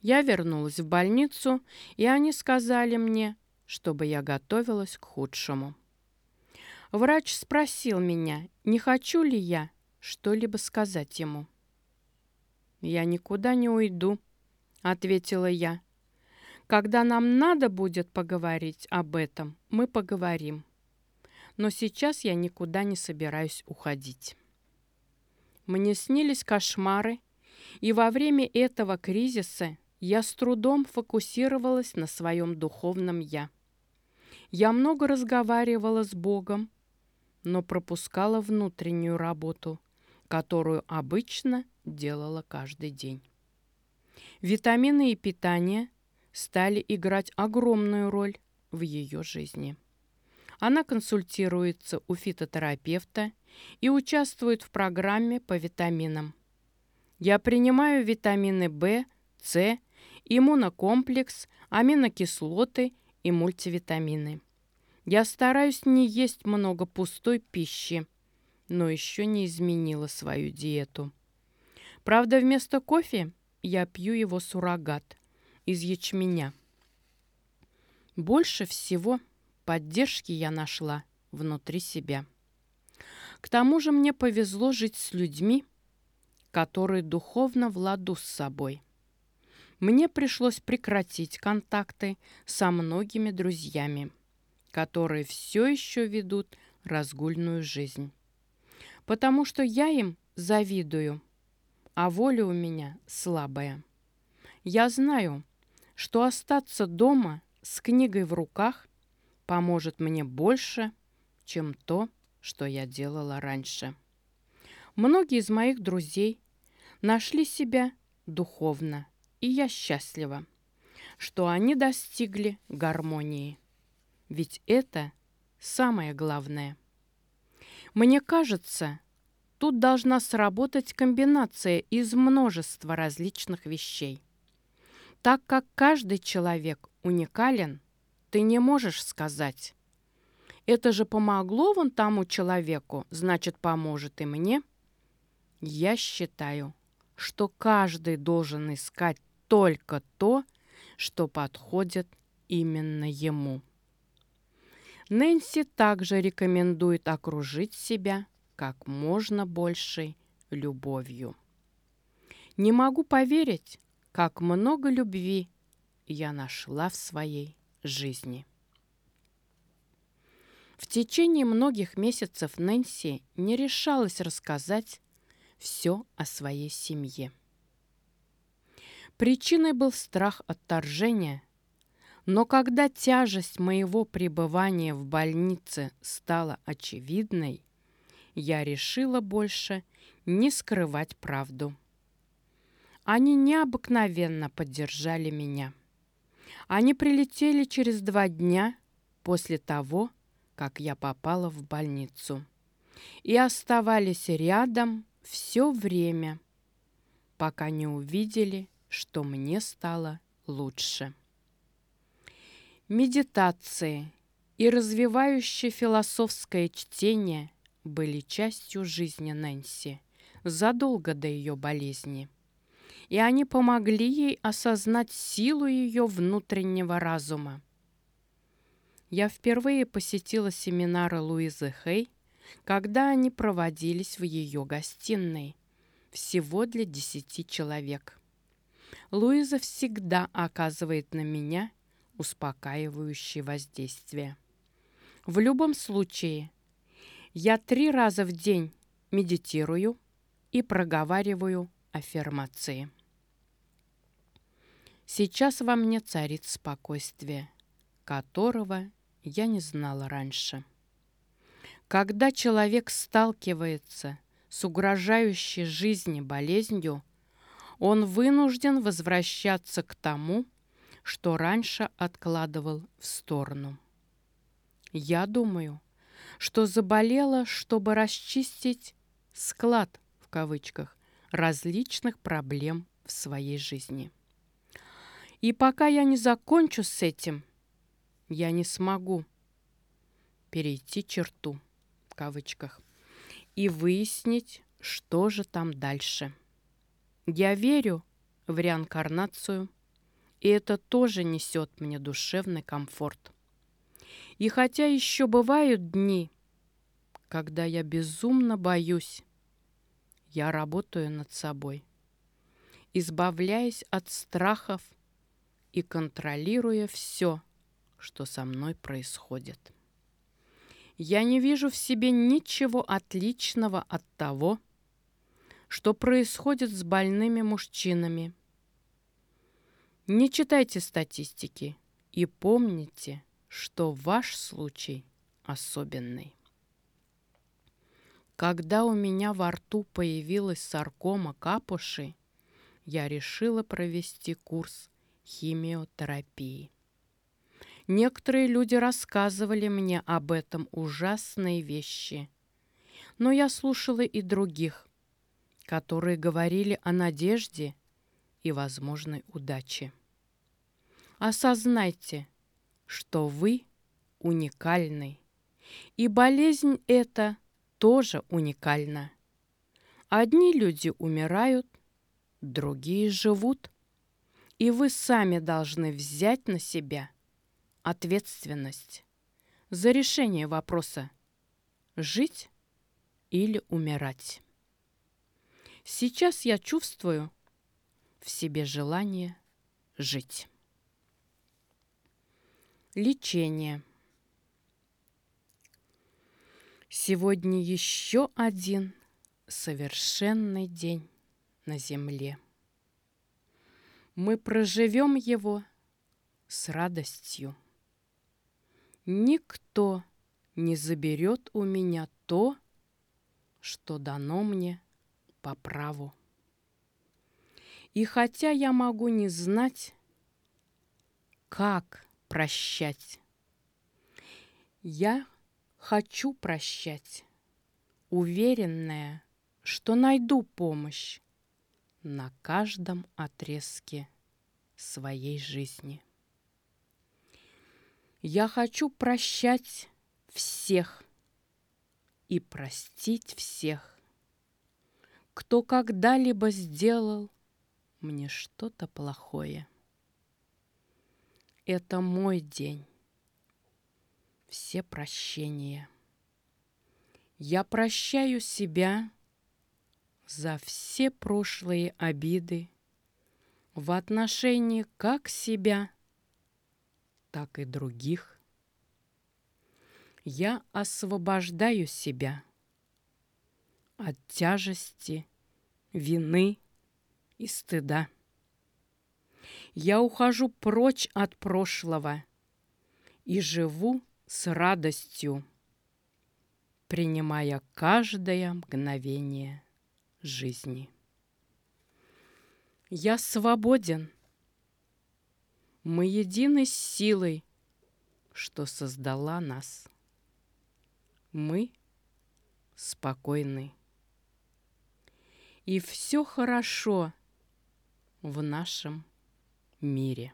Я вернулась в больницу, и они сказали мне, чтобы я готовилась к худшему. Врач спросил меня, не хочу ли я что-либо сказать ему. «Я никуда не уйду», — ответила я. «Когда нам надо будет поговорить об этом, мы поговорим. Но сейчас я никуда не собираюсь уходить». Мне снились кошмары, и во время этого кризиса я с трудом фокусировалась на своем духовном «я». Я много разговаривала с Богом, но пропускала внутреннюю работу, которую обычно делала каждый день. Витамины и питание стали играть огромную роль в ее жизни. Она консультируется у фитотерапевта и участвует в программе по витаминам. Я принимаю витамины В, С, иммунокомплекс, аминокислоты и мультивитамины. Я стараюсь не есть много пустой пищи, но еще не изменила свою диету. Правда, вместо кофе я пью его суррогат из ячменя. Больше всего поддержки я нашла внутри себя. К тому же мне повезло жить с людьми, которые духовно в ладу с собой. Мне пришлось прекратить контакты со многими друзьями, которые все еще ведут разгульную жизнь. Потому что я им завидую, а воля у меня слабая. Я знаю, что остаться дома с книгой в руках поможет мне больше, чем то, что я делала раньше. Многие из моих друзей нашли себя духовно, и я счастлива, что они достигли гармонии. Ведь это самое главное. Мне кажется, тут должна сработать комбинация из множества различных вещей. Так как каждый человек уникален, ты не можешь сказать это же помогло вон тому человеку, значит, поможет и мне. Я считаю, что каждый должен искать только то, что подходит именно ему. Нэнси также рекомендует окружить себя как можно большей любовью. Не могу поверить, как много любви я нашла в своей жизни. В течение многих месяцев Нэнси не решалась рассказать все о своей семье. Причиной был страх отторжения, но когда тяжесть моего пребывания в больнице стала очевидной, я решила больше не скрывать правду. Они необыкновенно поддержали меня. Они прилетели через два дня после того, как я попала в больницу, и оставались рядом все время, пока не увидели, что мне стало лучше. Медитации и развивающее философское чтение были частью жизни Нэнси задолго до ее болезни, и они помогли ей осознать силу ее внутреннего разума я впервые посетила семинары Луизы Хей, когда они проводились в ее гостиной, всего для десяти человек. Луиза всегда оказывает на меня успокаивающее воздействие. В любом случае, я три раза в день медитирую и проговариваю аффирмации. Сейчас во мне царит спокойствие, которого я не знала раньше. Когда человек сталкивается с угрожающей жизни болезнью, он вынужден возвращаться к тому, что раньше откладывал в сторону. Я думаю, что заболела, чтобы расчистить «склад» в кавычках различных проблем в своей жизни. И пока я не закончу с этим, я не смогу перейти черту в кавычках и выяснить, что же там дальше. Я верю в реинкарнацию и это тоже несет мне душевный комфорт. И хотя еще бывают дни, когда я безумно боюсь, я работаю над собой, избавляясь от страхов и контролируя все, что со мной происходит. Я не вижу в себе ничего отличного от того, что происходит с больными мужчинами. Не читайте статистики и помните, что ваш случай особенный. Когда у меня во рту появилась саркома капуши, я решила провести курс химиотерапии. Некоторые люди рассказывали мне об этом ужасные вещи. Но я слушала и других, которые говорили о надежде и возможной удаче. Осознайте, что вы уникальный, и болезнь эта тоже уникальна. Одни люди умирают, другие живут, и вы сами должны взять на себя – ответственность за решение вопроса «жить или умирать». Сейчас я чувствую в себе желание жить. Лечение. Сегодня еще один совершенный день на земле. Мы проживем его с радостью. Никто не заберет у меня то, что дано мне по праву. И хотя я могу не знать, как прощать, я хочу прощать, уверенная, что найду помощь на каждом отрезке своей жизни. Я хочу прощать всех и простить всех, кто когда-либо сделал мне что-то плохое. Это мой день. Все прощения. Я прощаю себя за все прошлые обиды в отношении как себя, так и других. Я освобождаю себя от тяжести, вины и стыда. Я ухожу прочь от прошлого и живу с радостью, принимая каждое мгновение жизни. Я свободен – мы едины с силой, что создала нас. Мы спокойны. И все хорошо в нашем мире.